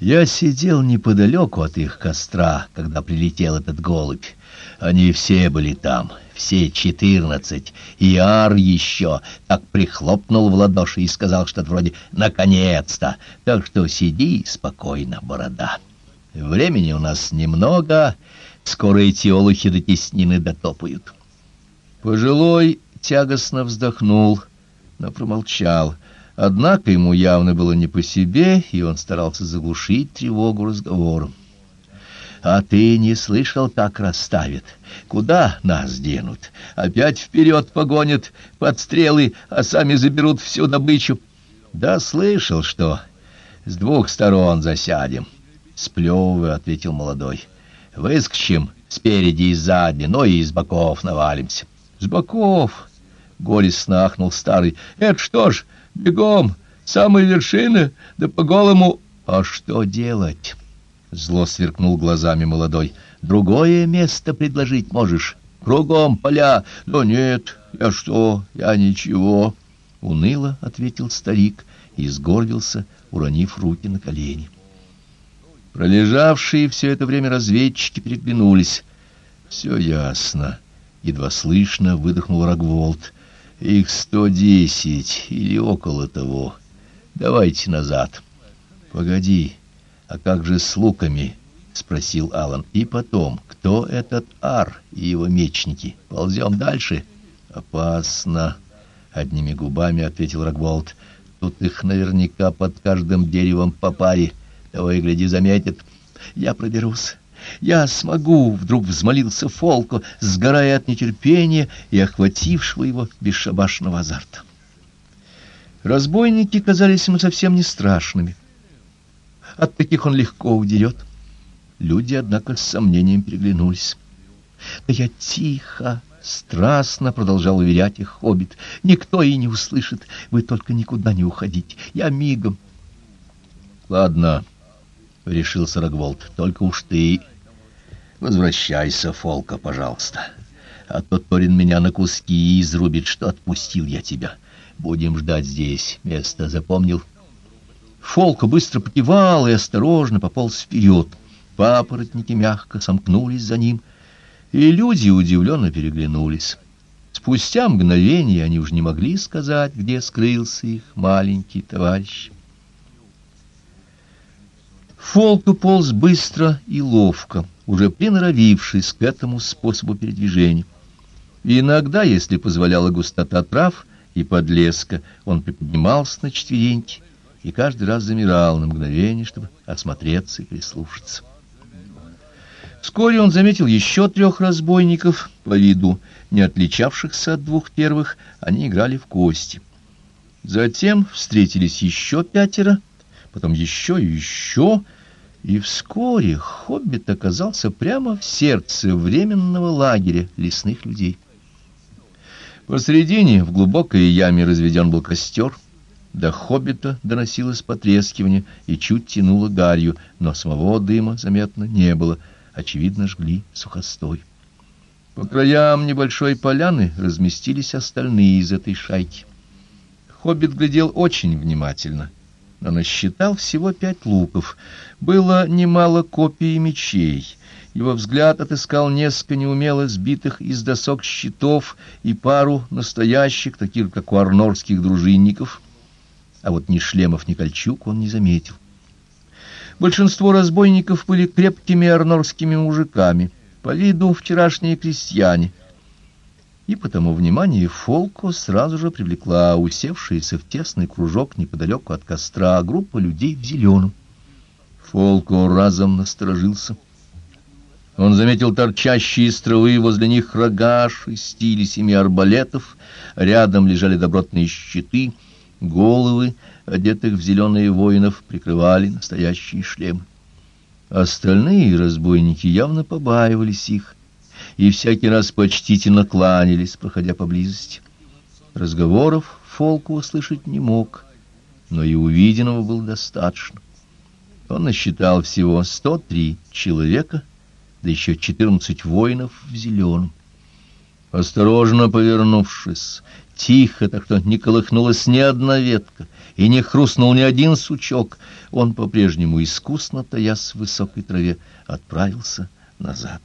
Я сидел неподалеку от их костра, когда прилетел этот голубь. Они все были там, все четырнадцать, и Ар еще так прихлопнул в ладоши и сказал что-то вроде «наконец-то». Так что сиди спокойно, борода. Времени у нас немного, скоро эти олухи до теснины дотопают. Пожилой тягостно вздохнул, но промолчал — Однако ему явно было не по себе, и он старался заглушить тревогу разговором. «А ты не слышал, как расставят? Куда нас денут? Опять вперед погонят под стрелы, а сами заберут всю добычу?» «Да слышал, что с двух сторон засядем». «Сплевываю», — ответил молодой. «Выскочим спереди и сзади, но и из боков навалимся». «С боков?» — горестно ахнул старый. «Это что ж...» Бегом, самой вершины, да по голому... А что делать? Зло сверкнул глазами молодой. Другое место предложить можешь. Кругом поля. Да нет, я что, я ничего. Уныло ответил старик и сгорбился, уронив руки на колени. Пролежавшие все это время разведчики переглянулись. Все ясно. Едва слышно выдохнул Рогволд. Их сто десять или около того. Давайте назад. Погоди, а как же с луками? Спросил Алан. И потом, кто этот Ар и его мечники? Ползем дальше? Опасно. Одними губами ответил Рогволд. Тут их наверняка под каждым деревом по паре. Того гляди заметят. Я проберусь. «Я смогу!» — вдруг взмолился Фолко, сгорая от нетерпения и охватившего его бесшабашного азарта. Разбойники казались ему совсем не страшными. От таких он легко удерет. Люди, однако, с сомнением переглянулись. «Да я тихо!» — страстно продолжал уверять их хоббит. «Никто и не услышит. Вы только никуда не уходите. Я мигом». «Ладно», — решил Сорогволд, — «только уж ты Возвращайся, Фолка, пожалуйста. А то Торин меня на куски изрубит, что отпустил я тебя. Будем ждать здесь. Место запомнил?» Фолка быстро покивал и осторожно пополз вперед. Папоротники мягко сомкнулись за ним, и люди удивленно переглянулись. Спустя мгновение они уже не могли сказать, где скрылся их маленький товарищ. Фолка полз быстро и ловко уже приноровившись к этому способу передвижения. Иногда, если позволяла густота трав и подлеска, он приподнимался на четвереньки и каждый раз замирал на мгновение, чтобы осмотреться и прислушаться. Вскоре он заметил еще трех разбойников по виду, не отличавшихся от двух первых, они играли в кости. Затем встретились еще пятеро, потом еще и еще, и вскоре хоббит оказался прямо в сердце временного лагеря лесных людей. Посредине в глубокой яме разведен был костер, до хоббита доносилось потрескивание и чуть тянуло гарью, но самого дыма заметно не было, очевидно, жгли сухостой. По краям небольшой поляны разместились остальные из этой шайки. Хоббит глядел очень внимательно — но насчитал всего пять луков. Было немало копий мечей. Его взгляд отыскал несколько неумело сбитых из досок щитов и пару настоящих, таких как у арнорских дружинников. А вот ни шлемов, ни кольчуг он не заметил. Большинство разбойников были крепкими арнорскими мужиками, по виду вчерашние крестьяне — и потому внимание Фолко сразу же привлекла усевшаяся в тесный кружок неподалеку от костра группа людей в зеленом. Фолко разом насторожился. Он заметил торчащие из травы возле них рога, шестили семи арбалетов, рядом лежали добротные щиты, головы, одетых в зеленые воинов, прикрывали настоящие шлемы. Остальные разбойники явно побаивались их, и всякий раз почтительно кланялись, проходя поблизости. Разговоров Фолку услышать не мог, но и увиденного было достаточно. Он насчитал всего 103 человека, да еще 14 воинов в зеленом. Осторожно повернувшись, тихо, так что не колыхнулась ни одна ветка и не хрустнул ни один сучок, он по-прежнему искусно, таясь в высокой траве, отправился назад.